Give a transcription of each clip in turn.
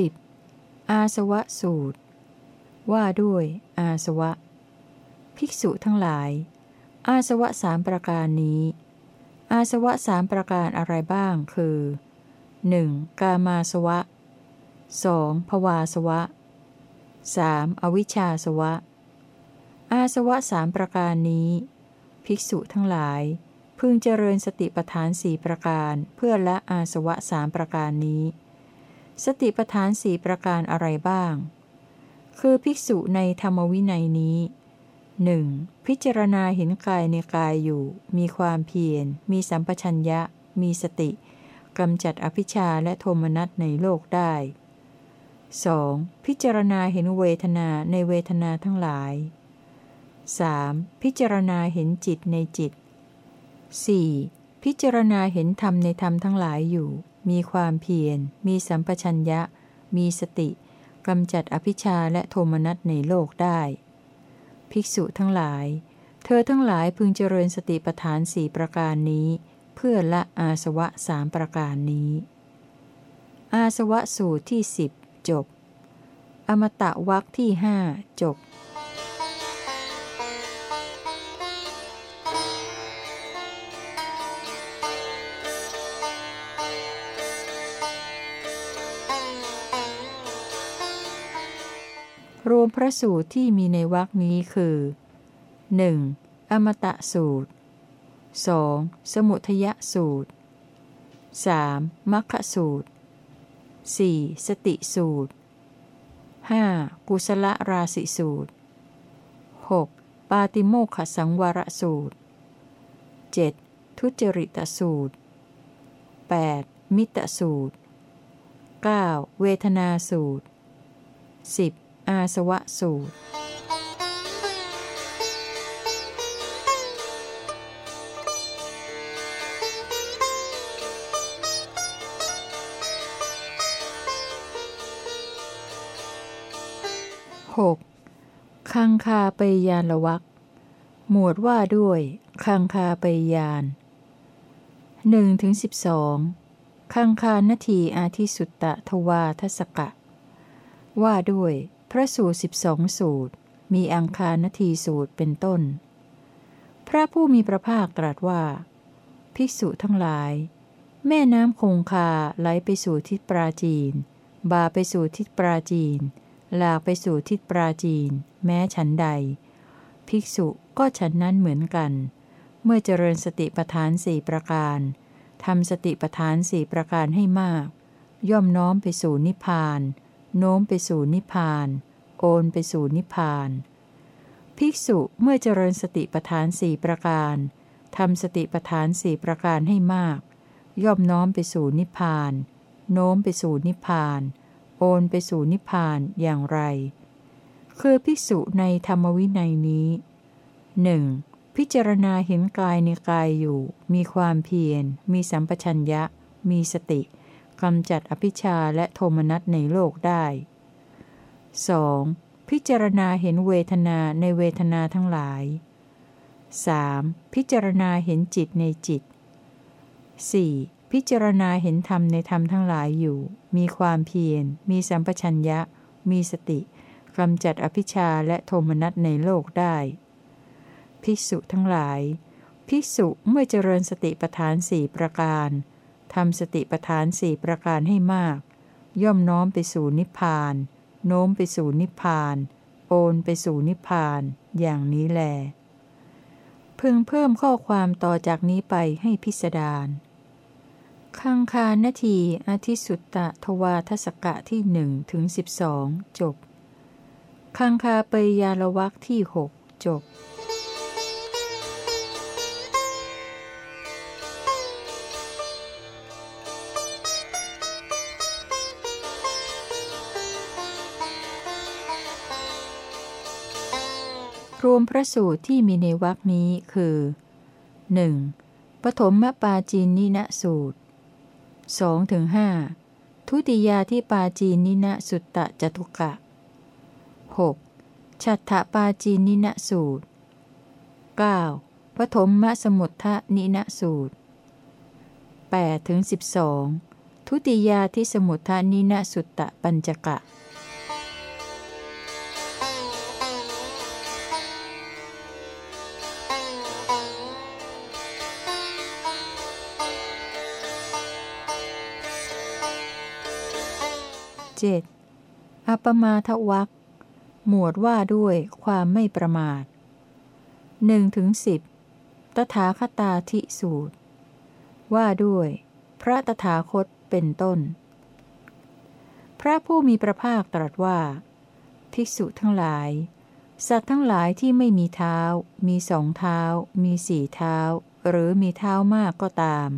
10. อาสวะสูตร ว่าด้วย อาสวะ ภิกษุทั้งหลาย อาสวะสามประการนี้ อาสวะสามประการอะไรบ้างคือ 1. กามาสวะ 2. ภวาสวะ 3. อวิชชาสวะ อาสวะสามประการนี้ ภิกษุทั้งหลาย พึงเจริญสติปัฏฐานสี่ประการ เพื่อละอาสวะสามประการนี้ สติปัฏฐานสี่ประการอะไรบ้าง คือภิกษุในธรรมวินัยนี้หนึ่งพิจารณาเห็นกายในกายอยู่ มีความเพียร มีสัมปชัญญะ มีสติกำจัดอภิชาและโทมนัสในโลกได้ 2. พิจารณาเห็นเวทนาในเวทนาทั้งหลาย 3. พิจารณาเห็นจิตในจิต 4. พิจารณาเห็นธรรมในธรรมทั้งหลายอยู่ มีความเพียร มีสัมปชัญญะ มีสติกำจัดอภิชาและโทมนัสในโลกได้ ภิกษุทั้งหลาย เธอทั้งหลายพึงเจริญสติปัฏฐานสี่ประการนี้ เพื่อละอาสวะสามประการนี้ อาสวะสูตรที่สิบจบ อมตะวักที่ห้าจบ รวมพระสูตรที่มีในวรคนี้คือ 1. อมตะสูตร 2. สมุทยสูตร 3. มัคคสูตร 4. สติสูตร 5. กุศลราสิสูตร 6. ปาติโมขสังวรสูตร 7. ทุจริตสูตร 8. มิตรสูตร 9. เวทนาสูตร 10. อาสวะสูตร 6. คังคาไปยานละวักหมวดว่าด้วย คังคาไปยานหนึ่งถึงสิบสองคังคานาทีอาทิสุตตะทวาทศกะ ว่าด้วย พระสูตรสิบสองสูตร มีอังคานาทีสูตรเป็นต้น พระผู้มีพระภาคตรัสว่า ภิกษุทั้งหลาย แม่น้ำคงคาไหลไปสู่ทิศปราจีน บาไปสู่ทิศปราจีน หลากไปสู่ทิศปราจีน แม้ฉันใด ภิกษุก็ฉันนั้นเหมือนกัน เมื่อเจริญสติปทานสี่ประการทำสติปทานสี่ประการให้มาก ย่อมน้อมไปสู่นิพพาน โน้มไปสู่นิพพาน โอนไปสู่นิพพาน ภิกษุเมื่อเจริญสติปทานสี่ประการทำสติปทานสี่ประการให้มาก ย่อมน้อมไปสู่นิพพาน โน้มไปสู่นิพพาน โอนไปสู่นิพพานอย่างไร คือภิกษุในธรรมวินัยนี้หนึ่งพิจารณาเห็นกายในกายอยู่ มีความเพียร มีสัมปชัญญะ มีสติ กำจัดอภิชาและโทมนัสในโลกได้ 2. พิจารณาเห็นเวทนาในเวทนาทั้งหลาย 3. พิจารณาเห็นจิตในจิต 4. พิจารณาเห็นธรรมในธรรมทั้งหลายอยู่ มีความเพียร มีสัมปชัญญะ มีสติกำจัดอภิชาและโทมนัสในโลกได้ ภิกษุทั้งหลาย ภิกษุเมื่อเจริญสติปทานสี่ประการ ทำสติปทานสี่ประการให้มาก ย่อมน้อมไปสู่นิพพาน โน้มไปสู่นิพพาน โอนไปสู่นิพพาน อย่างนี้แล พึงเพิ่มข้อความต่อจากนี้ไปให้พิสดารคังคานาทีอาทิสุตตะทวาทศกะที่หนึ่งถึงสิบสองจบคังคาเปยาลวักที่หกจบ รวมพระสูตรที่มีในวรคนี้คือ 1. ปฐมมปาจีนินะสูตรสองถึงทุติยาที่ปาจีนินะสุตตะจตุกะ 6. ฉัตถปาจีนินะสูตร 9. ปฐมมสมุทธนินะสูตร8ถึง12 ทุติยาทิสมุทานินสุตตะปัญจกะ เจ็ดอปมาทวักหมวดว่าด้วยความไม่ประมาทหนึ่งถึงสิบตถาคตาธิสูตร ว่าด้วย พระตถาคตเป็นต้น พระผู้มีพระภาคตรัสว่า ภิกษุทั้งหลาย สัตว์ทั้งหลายที่ไม่มีเท้า มีสองเท้า มีสี่เท้า หรือมีเท้ามากก็ตาม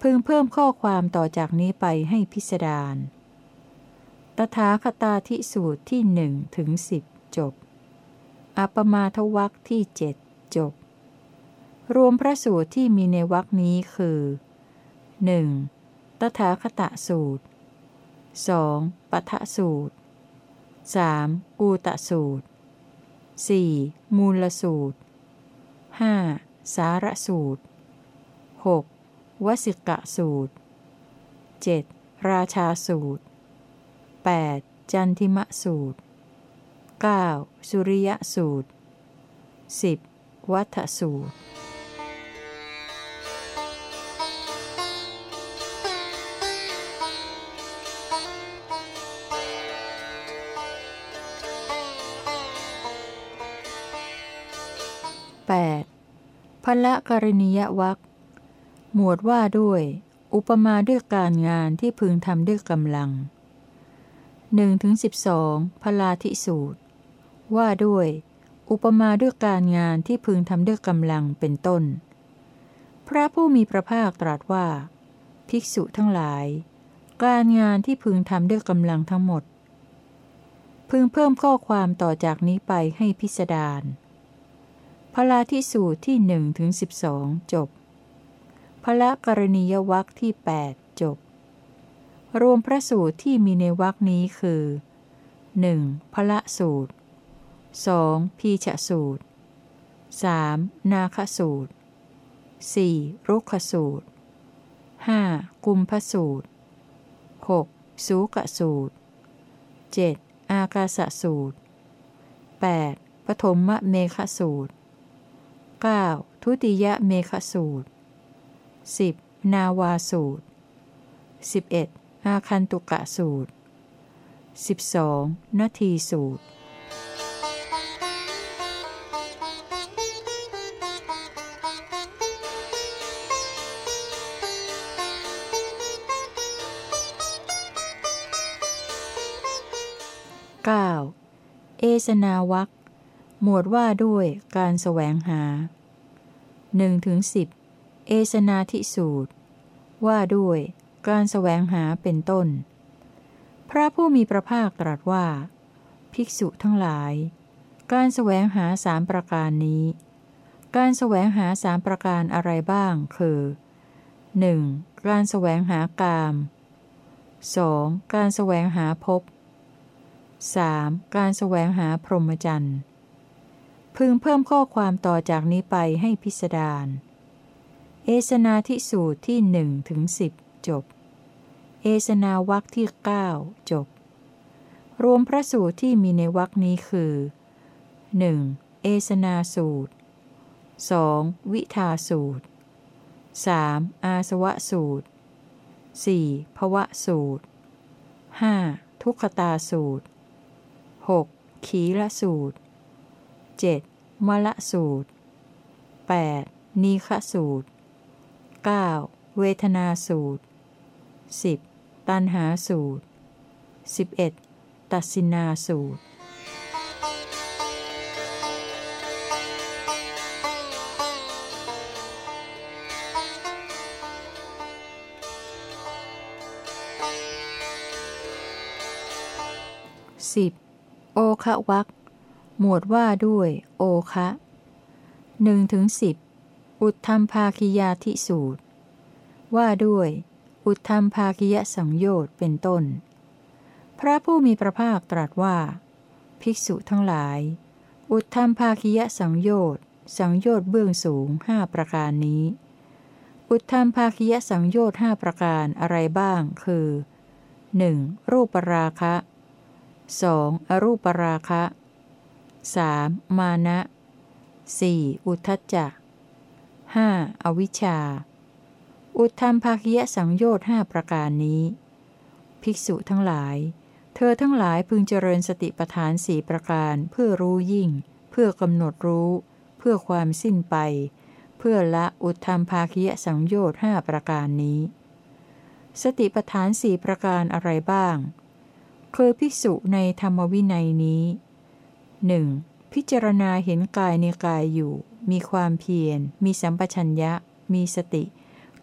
พึงเพิ่มข้อความต่อจากนี้ไปให้พิสดาร ตถาคตาธิสูตรที่หนึ่งถึงสิบจบอัปมาทวักที่เจ็ดจบ รวมพระสูตรที่มีในวักนี้คือ 1. ตถาคตสูตร 2. ปัทสูตร 3. กูตสูตร 4. มูลสูตร 5. สารสูตร 6. วสิกะสูตร 7. ราชาสูตร 8. จันทิมะสูตร 9. สุริยสูตร 10. วัฏสูตร 8. พละกรณียวักหมวดว่าด้วย อุปมาด้วยการงานที่พึงทำด้วยกำลัง 1ถึง12พลาธิสูตร ว่าด้วย อุปมาด้วยการงานที่พึงทำด้วยกำลังเป็นต้น พระผู้มีพระภาคตรัสว่า ภิกษุทั้งหลาย การงานที่พึงทำด้วยกำลังทั้งหมด พึงเพิ่มข้อความต่อจากนี้ไปให้พิสดารพลาธิสูตรที่หนึ่งถึงสิบสองจบพละกรณียวักที่ 8 จบ รวมพระสูตรที่มีในวักนี้คือ 1. พละสูตร 2. พีชสูตร 3. นาคสูตร 4. รุกขสูตร 5. กุมพสูตร 6. สูกสูตร 7. อากาสสูตร 8. ปฐมเมฆสูตร 9. ทุติยเมฆสูตร 10. นาวาสูตร 11. อาคันตุกะสูตร 12. นาทีสูตร 9. เอสนาวักหมวดว่าด้วยการแสวงหา1ถึง10 เอสนาทิสูตร ว่าด้วย การแสวงหาเป็นต้น พระผู้มีพระภาคตรัสว่า ภิกษุทั้งหลาย การแสวงหาสามประการนี้ การแสวงหาสามประการอะไรบ้างคือ 1. การแสวงหากาม 2. การแสวงหาภพ 3. การแสวงหาพรหมจรรย์ พึงเพิ่มข้อความต่อจากนี้ไปให้พิสดาร เอสนาทิสูตรที่หนึ่งถึงสิบ จบ เอสนาวักที่ 9 จบ รวมพระสูตรที่มีในวักนี้คือ 1. เอสนาสูตร 2. วิทาสูตร 3. อาสวะสูตร 4. ภวะสูตร 5. ทุกขตาสูตร 6. ขีละสูตร 7. มละสูตร 8. นีฆสูตร 9. เวทนาสูตร 10. ตันหาสูตร 11. ตัสินาสูตร 10. โอคะวักหมวดว่าด้วย โอคะหนึ่งถึงสิบอุทธรรมภาคิยาทิสูตร ว่าด้วย อุทธรรมภาคิยสังโยชน์เป็นต้น พระผู้มีพระภาคตรัสว่า ภิกษุทั้งหลาย อุทธรรมภาคิยสังโยชน์สังโยชน์เบื้องสูงห้าประการนี้ อุทธามภาคิยสังโยชน์ห้าประการอะไรบ้าง คือ 1. รูปราคะ 2. อรูปราคะ 3. มานะ 4. อุทจจะ 5. อวิชชา อุทธามภาคิยสังโยชน์ห้าประการนี้ ภิกษุทั้งหลาย เธอทั้งหลายพึงเจริญสติปัฏฐานสี่ประการเพื่อรู้ยิ่ง เพื่อกำหนดรู้ เพื่อความสิ้นไป เพื่อละอุทธามภาคิยสังโยชน์ห้าประการนี้ สติปัฏฐานสี่ประการอะไรบ้าง คือภิกษุในธรรมวินัยนี้หนึ่งพิจารณาเห็นกายในกายอยู่ มีความเพียร มีสัมปชัญญะ มีสติ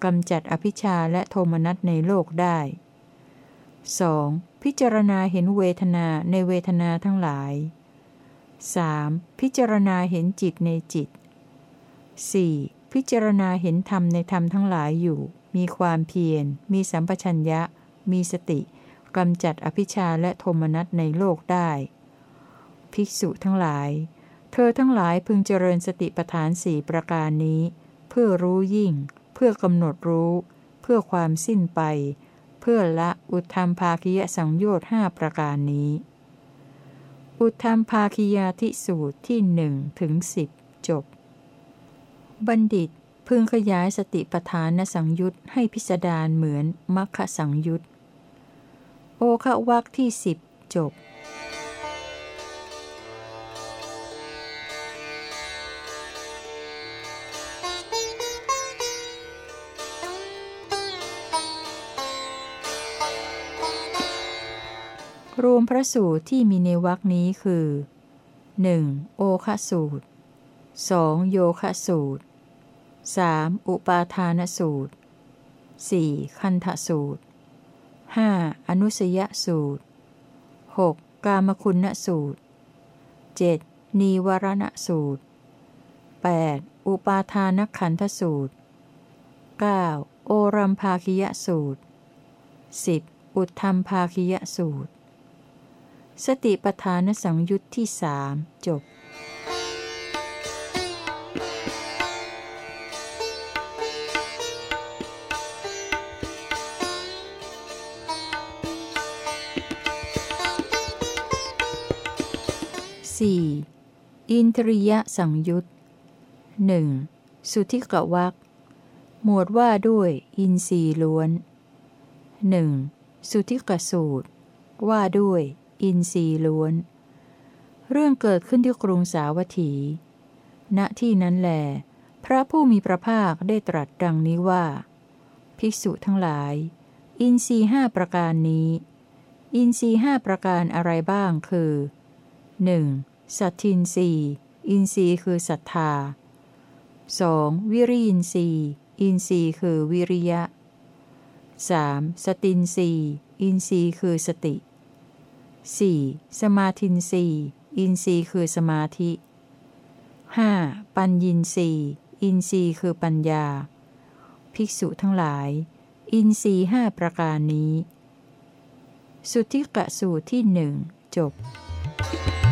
กำจัดอภิชาและโทมนัสในโลกได้ 2. พิจารณาเห็นเวทนาในเวทนาทั้งหลาย 3. พิจารณาเห็นจิตในจิต 4. พิจารณาเห็นธรรมในธรรมทั้งหลายอยู่ มีความเพียร มีสัมปชัญญะ มีสติกำจัดอภิชาและโทมนัสในโลกได้ ภิกษุทั้งหลาย เธอทั้งหลายพึงเจริญสติปัฏฐานสี่ประการนี้ เพื่อรู้ยิ่ง เพื่อกำหนดรู้ เพื่อความสิ้นไป เพื่อละอุทธามภาคิยสังโยชน์ห้าประการนี้ อุทธามภาคิยาทิสูตรที่หนึ่งถึงสิบจบ บัณฑิตพึงขยายสติปัฏฐานสังยุตให้พิสดารเหมือนมัคคสังยุตโอคะวักที่สิบจบ รวมพระสูตรที่มีในวรรคนี้คือ 1. โอคะสูตร 2. โยคะสูตร 3. อุปาทานสูตร 4. คันธสูตร 5. อนุสยสูตร 6. กามคุณสูตร 7. นีวรณสูตร 8. อุปาทานขันธสูตร 9. โอรัมภาคิยสูตร 10. อุทธรรมภาคิยสูตร สติปทานสังยุตที่สามจบ 4. อินทริยสังยุตหนึ่งสุทธิกวักหมวดว่าด้วยอินทรีล้วนหนึ่งสุทธิกสูตร ว่าด้วย อินทรีล้วน เรื่องเกิดขึ้นที่กรุงสาวัตถี ณที่นั้นแหลพระผู้มีพระภาคได้ตรัสดังนี้ว่า ภิกษุทั้งหลาย อินทรีห้าประการนี้ อินทรีห้าประการอะไรบ้างคือ 1. สัตทินรีอินทรีย์คือศรัทธา 2. วิริยินทรีย์ อินทรีย์คือวิริยะ 3. สตินทรีย์ อินทรีย์คือสติ 4. สมาธินทรีย์ อินทรีย์คือสมาธิ 5. ปัญญินทรีย์ อินทรีย์คือปัญญา ภิกษุทั้งหลาย อินทรีย์ห้าประการนี้ สุทธิกะสูตรที่หนึ่งจบ 2.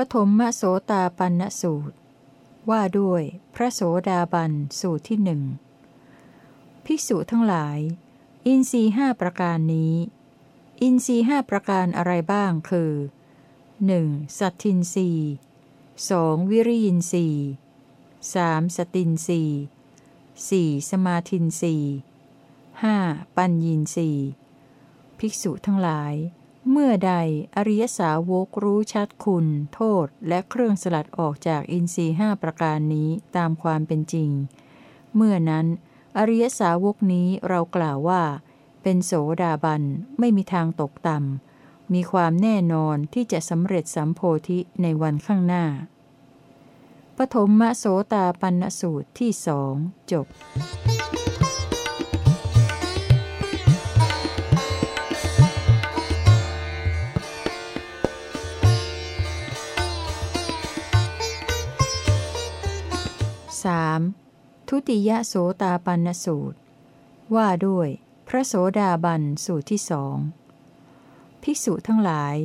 ปฐมมโสตาปันสูตร ว่าด้วยพระโสดาบันสูตรที่หนึ่งภิกษุทั้งหลาย อินทรีห้าประการนี้ อินทรีห้าประการอะไรบ้างคือ 1. สัตทินรีสองวิริยินรีสามสตินรีสี่สมาธินรีห้าปัญญินรีภิกษุทั้งหลาย เมื่อใดอริยสาวกรู้ชัดคุณ โทษและเครื่องสลัดออกจากอินทรีห้าประการนี้ตามความเป็นจริง เมื่อนั้น อริยสาวกนี้เรากล่าวว่า เป็นโสดาบันไม่มีทางตกต่ำมีความแน่นอนที่จะสำเร็จสัมโพธิในวันข้างหน้า ปฐมมโสตาปันสูตรที่สองจบ 3. ทุติยโสตาปันสูตร ว่าด้วย พระโสดาบันสูตรที่สองภิกษุทั้งหลาย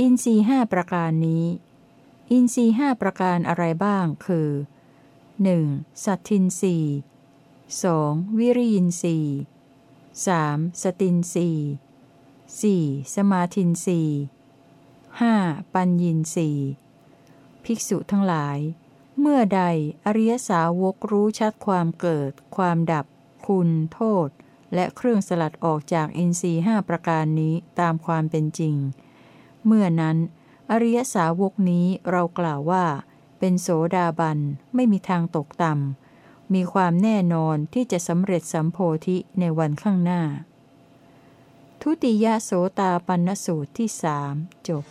อินทรีห้าประการนี้ อินทรีห้าประการอะไรบ้างคือ 1. สัตทินรีสองวิริยินรีสามสตินรีสี่สมาธินรีห้าปัญญินรีภิกษุทั้งหลาย เมื่อใดอริยสาวกรู้ชัดความเกิด ความดับ คุณ โทษ และเครื่องสลัดออกจากอินทรีห้าประการนี้ตามความเป็นจริง เมื่อนั้น อริยสาวกนี้เรากล่าวว่า เป็นโสดาบันไม่มีทางตกต่ำมีความแน่นอนที่จะสำเร็จสัมโพธิในวันข้างหน้า ทุติยโสตาปันสูตรที่สามจบ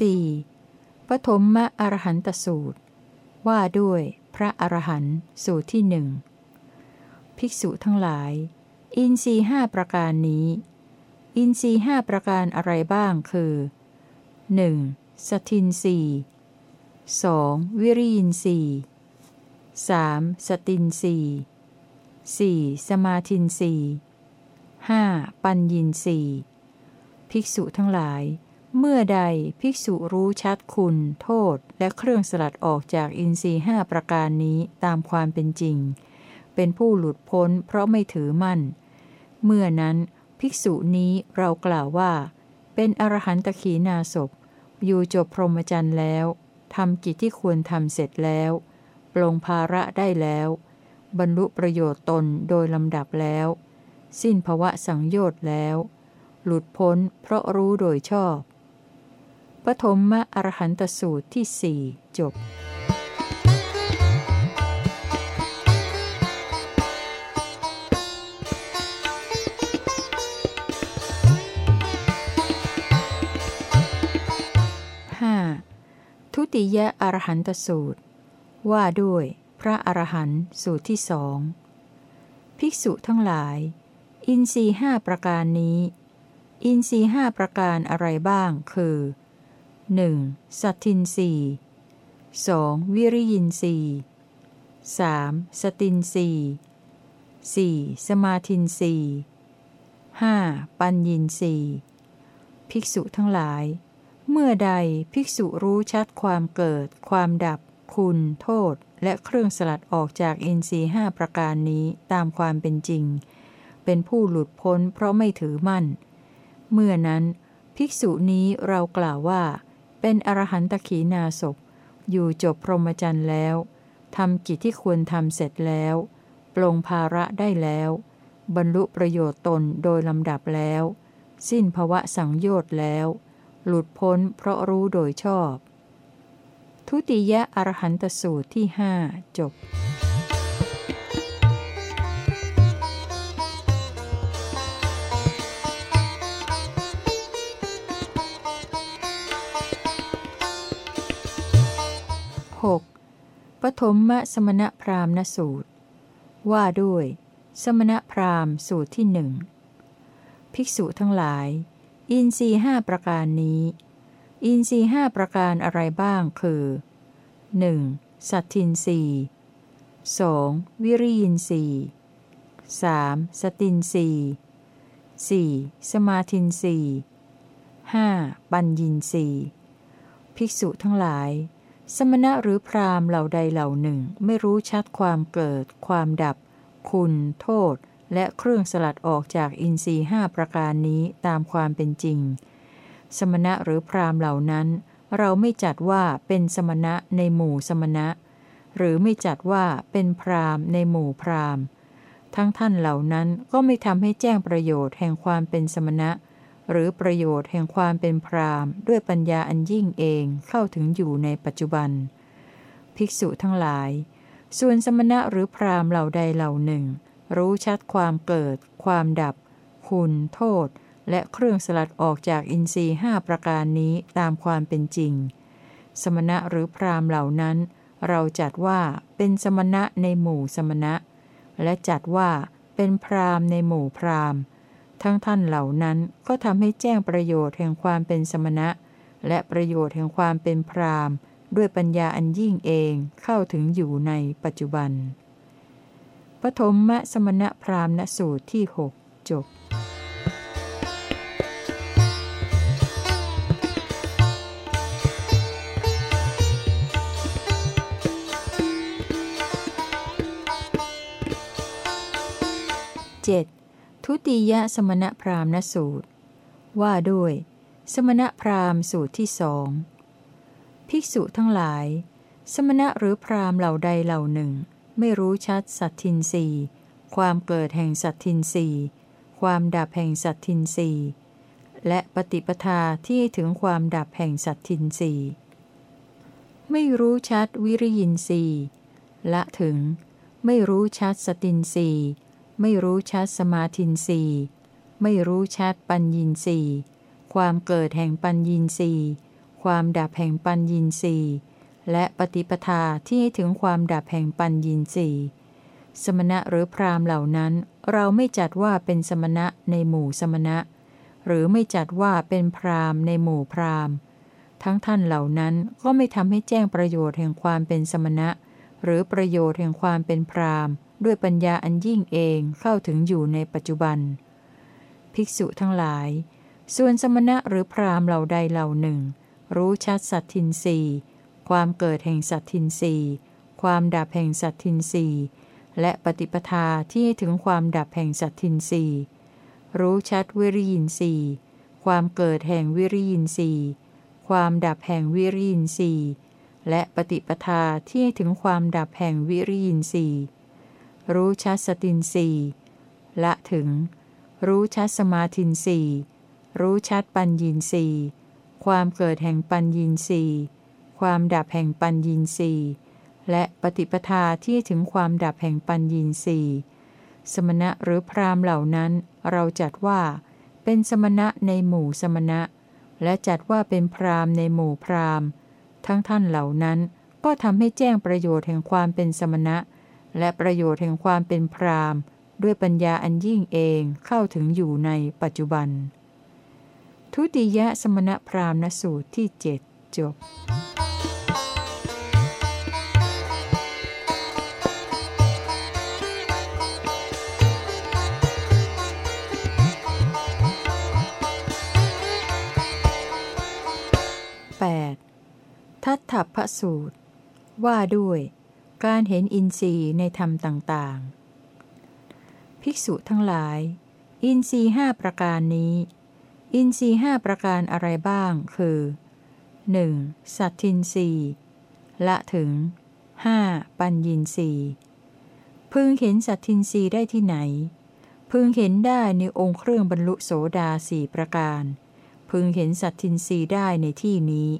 4. ปฐมมะอรหันตสูตร ว่าด้วยพระอรหันต์สูตรที่หนึ่งภิกษุทั้งหลาย อินทรีห้าประการนี้ อินทรีห้าประการอะไรบ้างคือ 1. สทินรีสองวิริยินรีสามสตินรีสี่สมาธินรีห้าปัญญินรีภิกษุทั้งหลาย เมื่อใดภิกษุรู้ชัดคุณ โทษ และเครื่องสลัดออกจากอินทรีห้าประการนี้ตามความเป็นจริง เป็นผู้หลุดพ้นเพราะไม่ถือมั่น เมื่อนั้นภิกษุนี้เรากล่าวว่า เป็นอรหันตขีนาศพอยู่จบพรหมจรรย์แล้วทำกิจที่ควรทำเสร็จแล้ว ปลงภาระได้แล้ว บรรลุประโยชน์ตนโดยลำดับแล้ว สิ้นภวะสังโยชน์แล้ว หลุดพ้นเพราะรู้โดยชอบ ปฐมมอรหันตสูตรที่สี่จบหทุติยอรหันตสูตร ว่าด้วยพระอรหันต์สูตรที่สองภิกษุทั้งหลาย อินทรีห้าประการนี้ อินทรีห้าประการอะไรบ้างคือ หนึ่งสัตทินรีสองวิริยินรีสามสตินรีสี่สมาธินรีห้าปัญญินรีภิกษุทั้งหลาย เมื่อใดภิกษุรู้ชัดความเกิด ความดับ คุณ โทษ และเครื่องสลัดออกจากอินทรีห้าประการนี้ตามความเป็นจริง เป็นผู้หลุดพ้นเพราะไม่ถือมั่น เมื่อนั้น ภิกษุนี้เรากล่าวว่า เป็นอรหันตขีนาศพอยู่จบพรหมจรรย์แล้วทำกิจที่ควรทำเสร็จแล้ว ปลงภาระได้แล้ว บรรลุประโยชน์ตนโดยลำดับแล้ว สิ้นภวะสังโยชน์แล้ว หลุดพ้นเพราะรู้โดยชอบ ทุติยะอรหันตสูตรที่หจบ 6. ปฐมมสมณพราหมณสูตร ว่าด้วย สมณพราหมณ์สูตรที่หนึ่งภิกษุทั้งหลาย อินทรีห้าประการนี้ อินทรีห้าประการอะไรบ้างคือ 1. สัตทินรีสองวิริยินรีสามสตินรีสี่สมาธินรีห้าปัญญินรีภิกษุทั้งหลาย สมณะหรือพราหมณ์เหล่าใดเหล่าหนึ่งไม่รู้ชัดความเกิด ความดับ คุณ โทษ และเครื่องสลัดออกจากอินทรีห้าประการนี้ตามความเป็นจริง สมณะหรือพราหมณ์เหล่านั้น เราไม่จัดว่าเป็นสมณะในหมู่สมณะ หรือไม่จัดว่าเป็นพราหมณ์ในหมู่พราหมณ์ ทั้งท่านเหล่านั้นก็ไม่ทำให้แจ้งประโยชน์แห่งความเป็นสมณะ หรือประโยชน์แห่งความเป็นพรามด้วยปัญญาอันยิ่งเองเข้าถึงอยู่ในปัจจุบัน ภิกษุทั้งหลาย ส่วนสมณะหรือพรามเหล่าใดเหล่าหนึ่ง รู้ชัดความเกิด ความดับ คุณ โทษ และเครื่องสลัดออกจากอินทรีห้าประการนี้ตามความเป็นจริง สมณะหรือพรามเหล่านั้น เราจัดว่าเป็นสมณะในหมู่สมณะ และจัดว่าเป็นพรามในหมู่พราม ทั้งท่านเหล่านั้นก็ทำให้แจ้งประโยชน์แห่งความเป็นสมณะ และประโยชน์แห่งความเป็นพรามด้วยปัญญาอันยิ่งเองเข้าถึงอยู่ในปัจจุบัน ปฐมมสมณะพรามณสูตรที่หกจบ 7. ทุติยสมณพราหมณสูตร ว่าด้วย สมณพราหมณ์สูตรที่สองภิกษุทั้งหลาย สมณะหรือพราหมณ์เหล่าใดเหล่าหนึ่ง ไม่รู้ชัดสัตทินรีความเกิดแห่งสัตทินรีความดับแห่งสัตทินรีและปฏิปทาที่ถึงความดับแห่งสัตทินรีไม่รู้ชัดวิริยินรีละถึง ไม่รู้ชัดสตินรี ไม่รู้ชัดสมาธินรีไม่รู้ชัดปัญญินรีความเกิดแห่งปัญญินรีความดับแห่งปัญญินรีและปฏิปทาที่ให้ถึงความดับแห่งปัญญินรีสมณะหรือพรามเหล่านั้น เราไม่จัดว่าเป็นสมณะในหมู่สมณะ หรือไม่จัดว่าเป็นพรามในหมู่พรามทั้งท่านเหล่านั้นก็ไม่ทำให้แจ้งประโยชน์แห่งความเป็นสมณะ หรือประโยชน์แห่งความเป็นพราม ด้วยปัญญาอันยิ่งเองเข้าถึงอยู่ในปัจจุบัน ภิกษุทั้งหลาย ส่วนสมณะหรือพรามเหล่าใดเหล่าหนึ่ง รู้ชัดสัตทินรีความเกิดแห่งสัตทินรีความดับแห่งสัตทินรีและปฏิปทาที่ถึงความดับแห่งสัตทินรีรู้ชัดวิริยินรีความเกิดแห่งวิริยินรีความดับแห่งวิริยินรีและปฏิปทาที่ถึงความดับแห่งวิริยินรี รู้ชัดสตินสีละถึง รู้ชัดสมาธินสีรู้ชัดปัญญีสีความเกิดแห่งปัญญีสีความดับแห่งปัญญีสีและปฏิปทาที่ถึงความดับแห่งปัญญีสีสมณะหรือพรามเหล่านั้นเราจัดว่า เป็นสมณะในหมู่สมณะ และจัดว่าเป็นพรามในหมู่พรามทั้งท่านเหล่านั้นก็ทำให้แจ้งประโยชน์แห่งความเป็นสมณะ และประโยชน์แห่งความเป็นพรามด้วยปัญญาอันยิ่งเองเข้าถึงอยู่ในปัจจุบัน ทุติยสมณพราหมณสูตรที่เจ็ดจบ 8. ทัตถพสูตร ว่าด้วย การเห็นอินทรีย์ในธรรมต่างๆ ภิกษุทั้งหลาย อินทรีย์ห้าประการนี้ อินทรีย์ห้าประการอะไรบ้าง คือ 1. สัตทินรีละถึง 5. ปัญญินรีพึงเห็นสัตทินรีได้ที่ไหน พึงเห็นได้ในองค์เครื่องบรรลุโสดาสี่ประการ พึงเห็นสัตทินรีได้ในที่นี้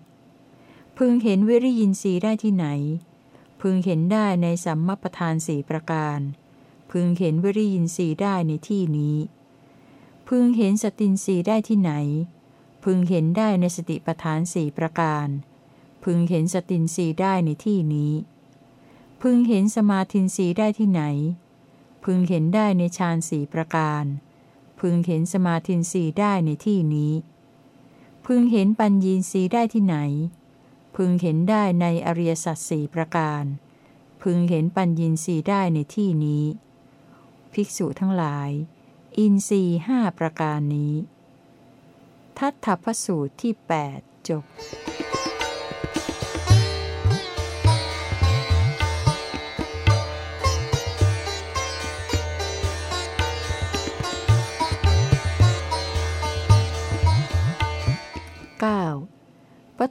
พึงเห็นวิริยินรีได้ที่ไหน พึงเห็นได้ในสัมมประธานสี่ประการ พึงเห็นวิริยินสีได้ในที่นี้ พึงเห็นสตินสีได้ที่ไหน พึงเห็นได้ในสติประธานสี่ประการ พึงเห็นสตินสีได้ในที่นี้ พึงเห็นสมาธินสีได้ที่ไหน พึงเห็นได้ในฌานสี่ประการ พึงเห็นสมาธินสีได้ในที่นี้ พึงเห็นปัญญีสีได้ที่ไหน พึงเห็นได้ในอริยสัจสี่ประการ พึงเห็นปัญญีสีได้ในที่นี้ ภิกษุทั้งหลาย อินทรีห้าประการนี้ ทัตถพสูตรที่ 8 จบ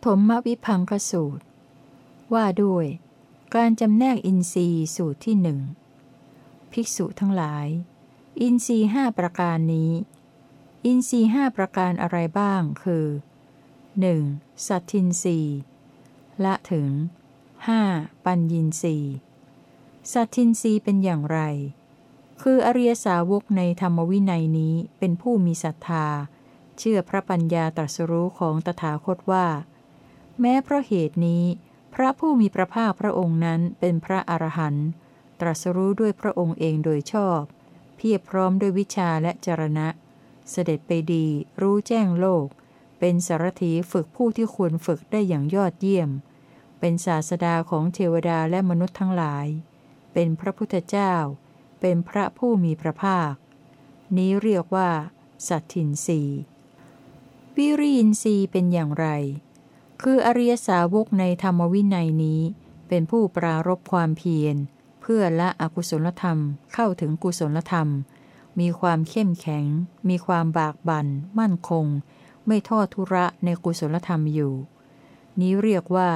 ฐมวิพังคสูตร ว่าด้วย การจำแนกอินทรีย์สูตรที่หนึ่งภิกษุทั้งหลาย อินทรีห้าประการนี้ อินทรีห้าประการอะไรบ้างคือ 1. สัตทินรีละถึง 5. ปัญญินรีสัตทินรีเป็นอย่างไร คืออริยสาวกในธรรมวินัยนี้เป็นผู้มีศรัทธา เชื่อพระปัญญาตรัสรู้ของตถาคตว่า แม้เพราะเหตุนี้ พระผู้มีพระภาคพระองค์นั้นเป็นพระอรหันต์ตรัสรู้ด้วยพระองค์เองโดยชอบ เพียบพร้อมด้วยวิชาและจรณะ เสด็จไปดีรู้แจ้งโลก เป็นสารถีฝึกผู้ที่ควรฝึกได้อย่างยอดเยี่ยม เป็นศาสดาของเทวดาและมนุษย์ทั้งหลาย เป็นพระพุทธเจ้า เป็นพระผู้มีพระภาค นี้เรียกว่า สัตทินรีวิริยินรีเป็นอย่างไร คืออริยสาวกในธรรมวินัยนี้ เป็นผู้ปรารบความเพียร เพื่อละอกุศลธรรมเข้าถึงกุศลธรรม มีความเข้มแข็ง มีความบากบัน่น มั่นคง ไม่ทอดทุระในกุศลธรรมอยู่ นี้เรียกว่า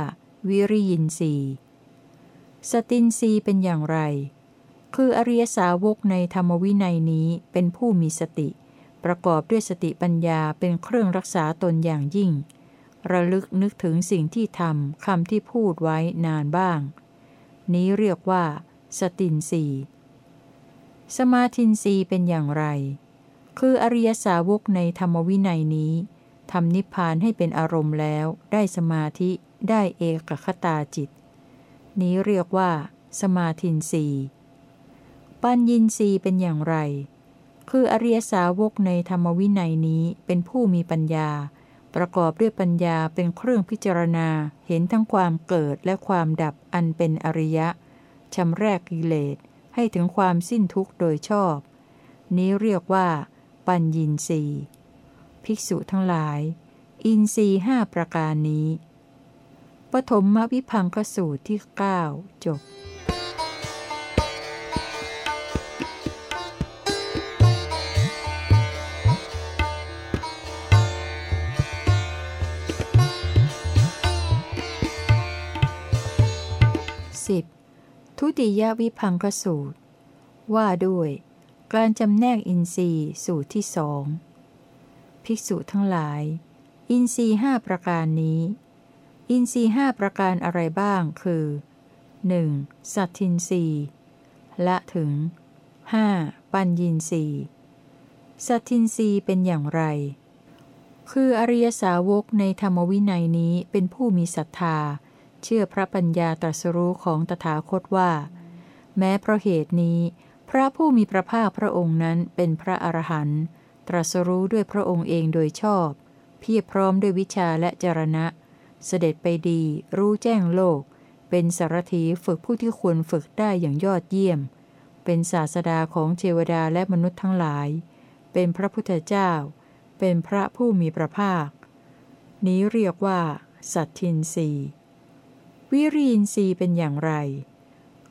วิริยินทรีสตินรีเป็นอย่างไร คืออริยสาวกในธรรมวินัยนี้เป็นผู้มีสติ ประกอบด้วยสติปัญญาเป็นเครื่องรักษาตนอย่างยิ่ง ระลึกนึกถึงสิ่งที่ทำคำที่พูดไว้นานบ้าง นี้เรียกว่า สตินสีสมาธินสีเป็นอย่างไร คืออริยสาวกในธรรมวินัยนี้ทำนิพพานให้เป็นอารมณ์แล้ว ได้สมาธิได้เอกคตาจิต นี้เรียกว่า สมาธินสีปัญญินสีเป็นอย่างไร คืออริยสาวกในธรรมวินัยนี้เป็นผู้มีปัญญา ประกอบด้วยปัญญาเป็นเครื่องพิจารณาเห็นทั้งความเกิดและความดับอันเป็นอริยะชำแรกกิเลสให้ถึงความสิ้นทุกข์โดยชอบ นี้เรียกว่า ปัญญินรีภิกษุทั้งหลาย อินทรีห้าประการนี้ ปฐมมวิพังคสูตรที่ 9 จบ 10. ทุติยวิพังคสูตร ว่าด้วย การจำแนกอินทรีย์สูตรที่สองภิกษุทั้งหลาย อินทรีย์ห้าประการนี้ อินทรีย์ห้าประการอะไรบ้างคือ 1. สัตทินทรีย์ละถึง 5. ปัญญินทรีสัตทินทรีเป็นอย่างไร คืออริยสาวกในธรรมวินัยนี้เป็นผู้มีศรัทธา เชื่อพระปัญญาตรัสรู้ของตถาคตว่า แม้เพราะเหตุนี้ พระผู้มีพระภาคพระองค์นั้นเป็นพระอรหันต์ตรัสรู้ด้วยพระองค์เองโดยชอบ เพียรพร้อมด้วยวิชาและจรณะ เสด็จไปดี รู้แจ้งโลก เป็นสารถีฝึกผู้ที่ควรฝึกได้อย่างยอดเยี่ยม เป็นศาสดาของเทวดาและมนุษย์ทั้งหลาย เป็นพระพุทธเจ้า เป็นพระผู้มีพระภาค นี้เรียกว่า สัตทินรี วิรีนทรีย์เป็นอย่างไร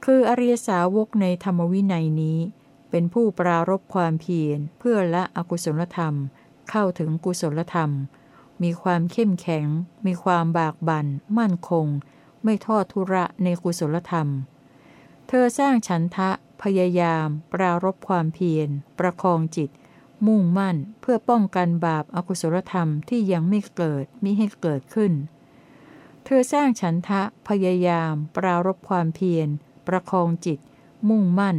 คืออริยสาวกในธรรมวินัยนี้ เป็นผู้ปรารบความเพียรเพื่อละอกุศลธรรม เข้าถึงกุศลธรรม มีความเข้มแข็ง มีความบากบัน่น มั่นคง ไม่ทอดทุระในกุศลธรรม เธอสร้างฉันทะ พยายาม ปรารบความเพียร ประคองจิต มุ่งมั่นเพื่อป้องกันบาปอากุศลธรรมที่ยังไม่เกิดมิให้เกิดขึ้น เธอสร้างฉันทะพยายาม ปรารบความเพียร ประคองจิต มุ่งมั่น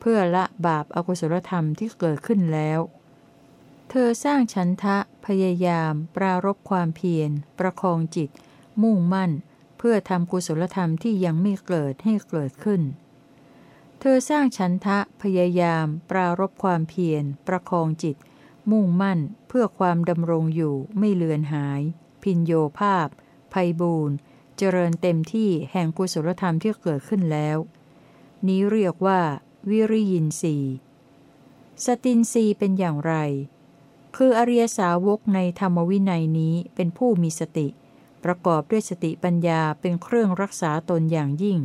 เพื่อละบาปอากุศลธรรมที่เกิดขึ้นแล้ว เธอสร้างฉันทะพยายาม ปรารบความเพียร ประคองจิต มุ่งมั่น เพื่อทำกุศลธรรมที่ยังไม่เกิดให้เกิดขึ้น เธอสร้างฉันทะพยายาม ปรารบความเพียร ประคองจิต มุ่งมั่น เพื่อความดำรงอยู่ไม่เลือนหาย พินโยภาพ ภัยบูรณ์เจริญเต็มที่แห่งกุศลธรรมที่เกิดขึ้นแล้ว นี้เรียกว่า วิริยินสีสตินสีเป็นอย่างไร คืออริยสาวกในธรรมวินัยนี้เป็นผู้มีสติ ประกอบด้วยสติปัญญาเป็นเครื่องรักษาตนอย่างยิ่ง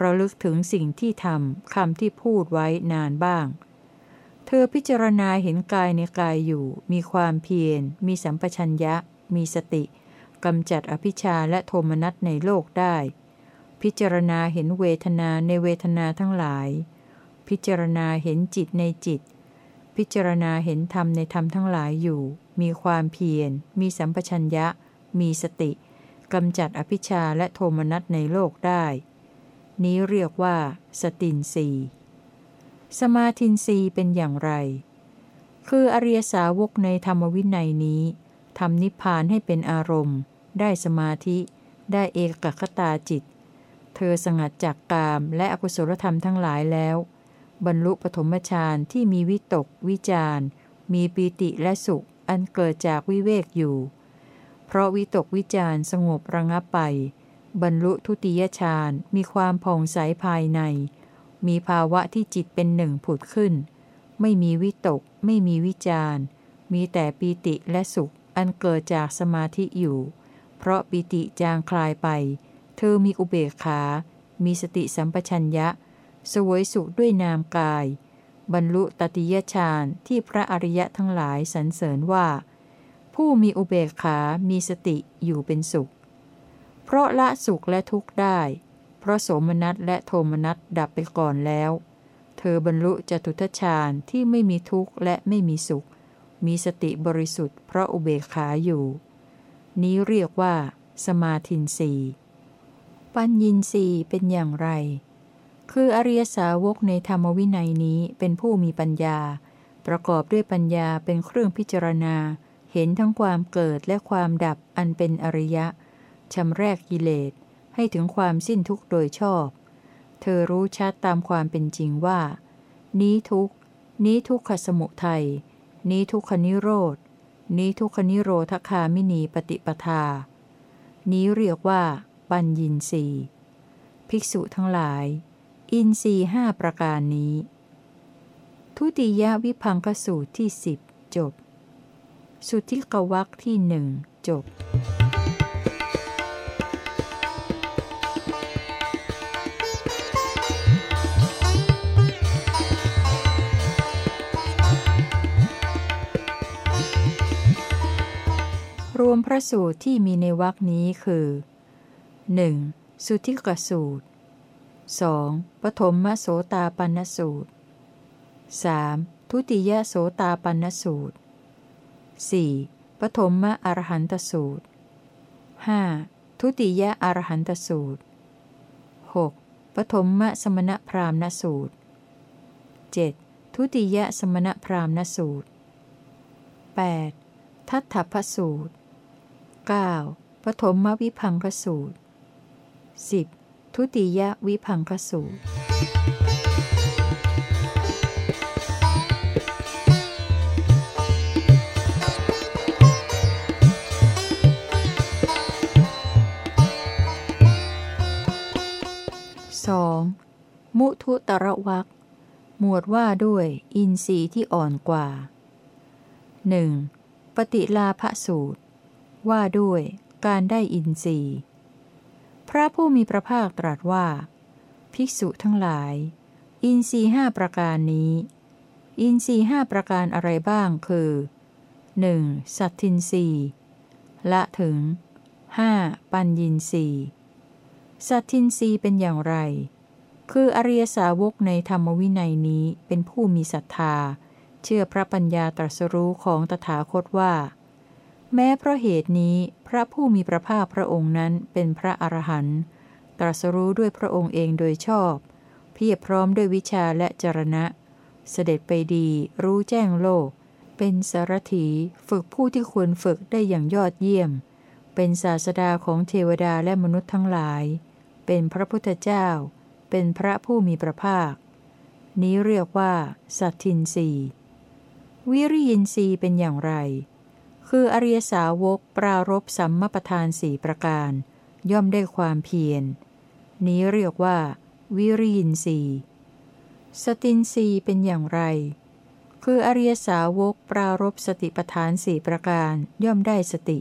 ระลึกถึงสิ่งที่ทำคำที่พูดไว้นานบ้างเธอพิจารณาเห็นกายในกายอยู่ มีความเพียร มีสัมปชัญญะ มีสติ กำจัดอภิชาและโทมนัสในโลกได้ พิจารณาเห็นเวทนาในเวทนาทั้งหลาย พิจารณาเห็นจิตในจิต พิจารณาเห็นธรรมในธรรมทั้งหลายอยู่ มีความเพียร มีสัมปชัญญะ มีสติกำจัดอภิชาและโทมนัสในโลกได้ นี้เรียกว่า สตินสีสมาธินสีเป็นอย่างไร คืออริยสาวกในธรรมวินัยนี้ ทำนิพพานให้เป็นอารมณ์ ได้สมาธิ ได้เอกคตาจิต เธอสงัดจากกามและอกุศลธรรมทั้งหลายแล้ว บรรลุปฐมฌานที่มีวิตก วิจารมีปีติและสุข อันเกิดจากวิเวกอยู่ เพราะวิตกวิจารสงบระงับไป บรรลุทุติยฌานมีความผ่องใสภายใน มีภาวะที่จิตเป็นหนึ่งผุดขึ้น ไม่มีวิตก ไม่มีวิจารมีแต่ปีติและสุข อันเกิดจากสมาธิอยู่ เพราะปีติจางคลายไป เธอมีอุเบกขา มีสติสัมปชัญญะ สวยสุขด้วยนามกาย บรรลุตติยฌานที่พระอริยะทั้งหลายสรรเสริญว่า ผู้มีอุเบกขา มีสติอยู่เป็นสุข เพราะละสุขและทุกข์ได้ เพราะโสมนัสและโทมนัสดับไปก่อนแล้ว เธอบรรลุจตุทชาญที่ไม่มีทุกข์และไม่มีสุข มีสติบริสุทธิ์เพราะอุเบกขาอยู่ นี้เรียกว่า สมาธินสีปัญญินสีเป็นอย่างไร คืออริยสาวกในธรรมวินัยนี้เป็นผู้มีปัญญา ประกอบด้วยปัญญาเป็นเครื่องพิจารณา เห็นทั้งความเกิดและความดับอันเป็นอริยะชำแรกกิเลสให้ถึงความสิ้นทุกข์โดยชอบ เธอรู้ชัดตามความเป็นจริงว่า นี้ทุกนี้ทุกขสมุทัย นี้ทุกขนิโรธ นี้ทุกขนิโรธคามินีปฏิปทา นี้เรียกว่า ปัญญินสีภิกษุทั้งหลาย อินรีห้าประการนี้ ทุติยวิพังคสูตรที่สิบจบ สุทธิกวักที่หนึ่งจบ รวมพระสูตรที่มีในวรคนี้คือ 1. สุทิกสูตร 2. ปฐมมโสตาปันสูตร 3. ทุติยโสตาปันสูตร 4. ปฐมมอรหันตสูตร 5. ทุติยอรหันตสูตร 6. ปฐมสมณพราหมณสูตร 7. ทุติยสมณพราหมณสูตร 8. ทัตถพสูตร 9. ปฐมวิพังคสูตร 10. ทุติยวิพังคสูตร 2. มุทุตระวักหมวดว่าด้วยอินทรีย์ที่อ่อนกว่า 1. ปฏิลาภสูตร ว่าด้วยการได้อินทรีย์ พระผู้มีพระภาคตรัสว่า ภิกษุทั้งหลาย อินทรีห้าประการนี้ อินทรีห้าประการอะไรบ้างคือ 1. สัตทินรีละถึง 5. ปัญญินรีสัตทินรีเป็นอย่างไร คืออริยสาวกในธรรมวินัยนี้เป็นผู้มีศรัทธา เชื่อพระปัญญาตรัสรู้ของตถาคตว่า แม้เพราะเหตุนี้พระผู้มีพระภาคพระองค์นั้นเป็นพระอรหันต์ตรัสรู้ด้วยพระองค์เองโดยชอบ เพียบพร้อมด้วยวิชาและจรณะ เสด็จไปดีรู้แจ้งโลก เป็นสารถีฝึกผู้ที่ควรฝึกได้อย่างยอดเยี่ยม เป็นศาสดาของเทวดาและมนุษย์ทั้งหลาย เป็นพระพุทธเจ้า เป็นพระผู้มีพระภาค นี้เรียกว่า สัตทินรีวิริยินรีเป็นอย่างไร คืออริยสาวกปรารบสัมมประธานสี่ประการ ย่อมได้ความเพียร นี้เรียกว่า วิริยินสีสตินสีเป็นอย่างไร คืออริยสาวกปรารบสติประธานสี่ประการย่อมได้สติ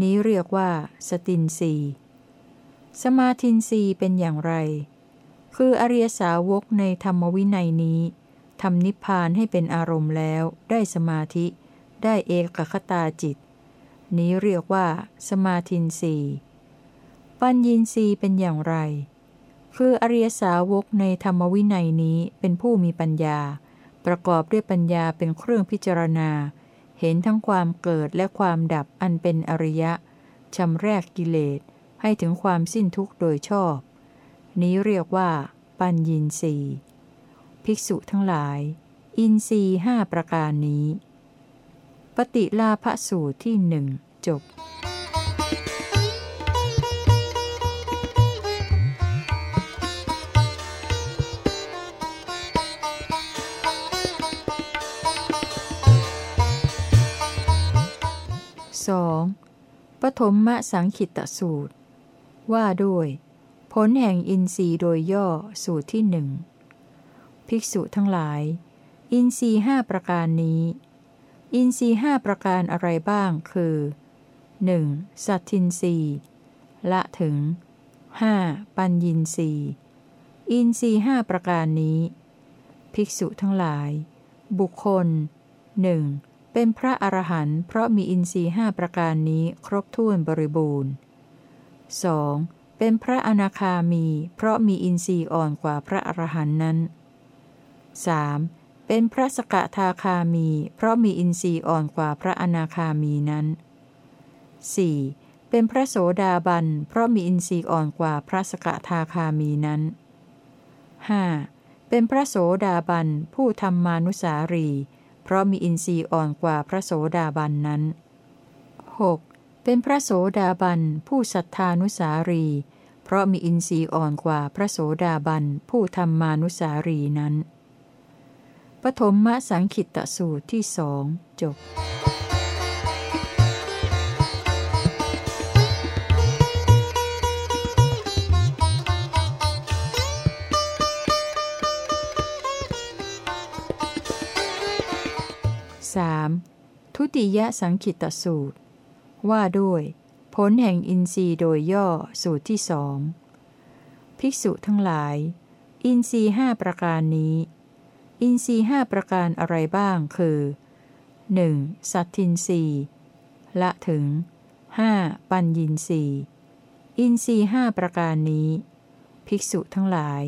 นี้เรียกว่า สตินสีสมาธินสีเป็นอย่างไร คืออริยสาวกในธรรมวินัยนี้ทำนิพพานให้เป็นอารมณ์แล้วได้สมาธิ ได้เอกคตาจิต นี้เรียกว่า สมาธินสีปัญญินรีเป็นอย่างไร คืออริยสาวกในธรรมวินัยนี้เป็นผู้มีปัญญา ประกอบด้วยปัญญาเป็นเครื่องพิจารณา เห็นทั้งความเกิดและความดับอันเป็นอริยะชำแรกกิเลสให้ถึงความสิ้นทุกข์โดยชอบ นี้เรียกว่า ปัญญินรีภิกษุทั้งหลาย อินทรีห้าประการนี้ ปฏิลาภสูตรที่หนึ่งจบ 2. ปฐมมะสังขิตสูตร ว่าด้วย ผลแห่งอินทรีย์โดยย่อสูตรที่หนึ่งภิกษุทั้งหลาย อินทรีห้าประการนี้ อินทรีห้าประการอะไรบ้างคือ 1. สัตทินรีละถึง 5. ปัญญินรีอินทรีห้าประการนี้ ภิกษุทั้งหลาย บุคคลหนึ่งเป็นพระอรหันต์เพราะมีอินทรีห้าประการนี้ครบถ้วนบริบูรณ์ 2. เป็นพระอนาคามี เพราะมีอินทรีย์อ่อนกว่าพระอรหันต์นั้น 3. เป็นพระสกทาคามี เพราะมีอินทรีย์อ่อนกว่าพระอนาคามีนั้น 4. เป็นพระโสดาบัน เพราะมีอินทรีย์อ่อนกว่าพระสกทาคามีนั้น 5. เป็นพระโสดาบัน ผู้ทำมานุสารี เพราะมีอินทรีย์อ่อนกว่าพระโสดาบันนั้น 6. เป็นพระโสดาบัน ผู้ศรัทธานุสารี เพราะมีอินทรีย์อ่อนกว่าพระโสดาบัน ผู้ทำมานุสารีนั้น ปฐมมสังขิตสูตรที่สองจบสามทุติยสังขิตสูตร ว่าด้วย ผลแห่งอินทรีย์โดยย่อสูตรที่สอง ภิกษุทั้งหลาย อินทรีห้าประการนี้ อินทรีห้าประการอะไรบ้างคือ 1. สัตทินรีละถึง 5. ปัญญินรีอินทรีห้าประการนี้ ภิกษุทั้งหลาย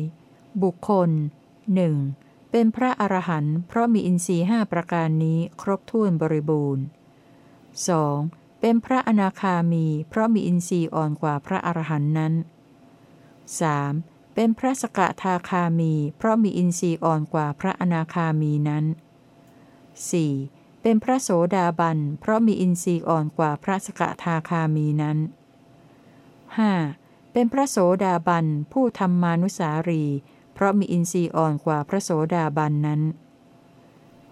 บุคคลหนึ่งเป็นพระอรหันต์เพราะมีอินทรีห้าประการนี้ครบถ้วนบริบูรณ์ 2. เป็นพระอนาคามี เพราะมีอินทรีย์อ่อนกว่าพระอรหันต์นั้น 3. เป็นพระสกทาคามี เพราะมีอินทรีย์อ่อนกว่าพระอนาคามีนั้น 4. เป็นพระโสดาบัน เพราะมีอินทรีย์อ่อนกว่าพระสกทาคามีนั้น 5. เป็นพระโสดาบัน ผู้ทำมานุสารี เพราะมีอินทรีย์อ่อนกว่าพระโสดาบันนั้น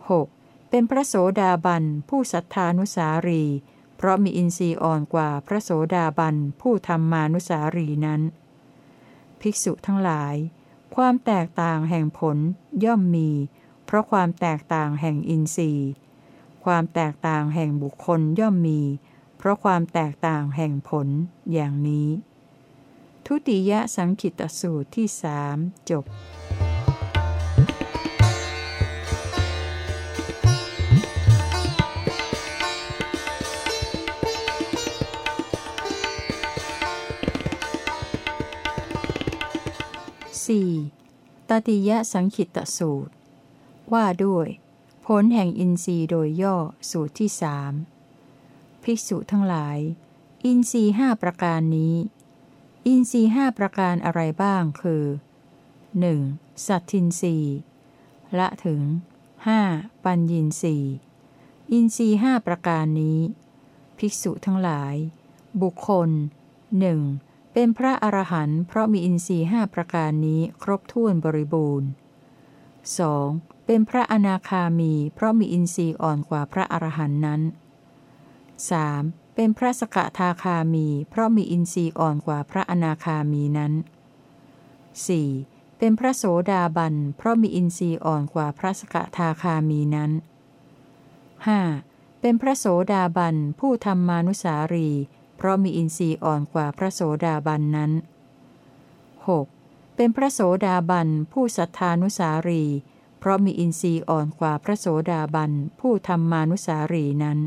6. เป็นพระโสดาบัน ผู้ศรัทธานุสารี เพราะมีอินทรีย์อ่อนกว่าพระโสดาบัน ผู้ทำมานุสารีนั้น ภิกษุทั้งหลาย ความแตกต่างแห่งผลย่อมมี เพราะความแตกต่างแห่งอินทรีย์ ความแตกต่างแห่งบุคคลย่อมมี เพราะความแตกต่างแห่งผลอย่างนี้ ทุติยสังคิตสูตรที่สามจบ 4. ตติยสังขิตสูตร ว่าด้วย ผลแห่งอินทรีย์โดยย่อสูตรที่สามภิกษุทั้งหลาย อินทรีห้าประการนี้ อินทรีห้าประการอะไรบ้างคือ 1. สัตทินรีละถึง 5. ปัญญินรีอินทรีห้าประการนี้ ภิกษุทั้งหลาย บุคคลหนึ่ง เป็นพระอรหันต์เพราะมีอินทรีห้าประการนี้ครบถ้วนบริบูรณ์ 2. เป็นพระอนาคามีเพราะมีอินทรีย์อ่อนกว่าพระอรหันต์นั้น 3. เป็นพระสกทาคามี เพราะมีอินทรีย์อ่อนกว่าพระอนาคามีนั้น 4. เป็นพระโสดาบันเพราะมีอินทรีย์อ่อนกว่าพระสกทาคามีนั้น 5. เป็นพระโสดาบันผู้ทำมานุสารี เพราะมีอินทรีย์อ่อนกว่าพระโสดาบันนั้น 6. เป็นพระโสดาบันผู้ศรัทธานุสารี เพราะมีอินทรีย์อ่อนกว่าพระโสดาบันผู้ทำมานุสารีนั้น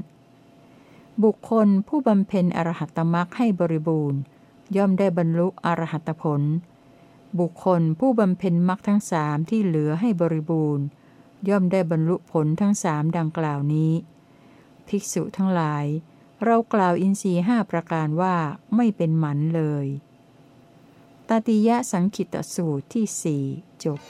บุคคลผู้บำเพ็ญอรหัตมรักให้บริบูรณ์ ย่อมได้บรรลุอรหัตผล บุคคลผู้บำเพ็ญมรรคทั้งสามที่เหลือให้บริบูรณ์ ย่อมได้บรรลุผลทั้งสามดังกล่าวนี้ ภิกษุทั้งหลาย เรากล่าวอินทรีห้าประการว่าไม่เป็นหมันเลยตติยะสังคิตสูตรที่สี่จบ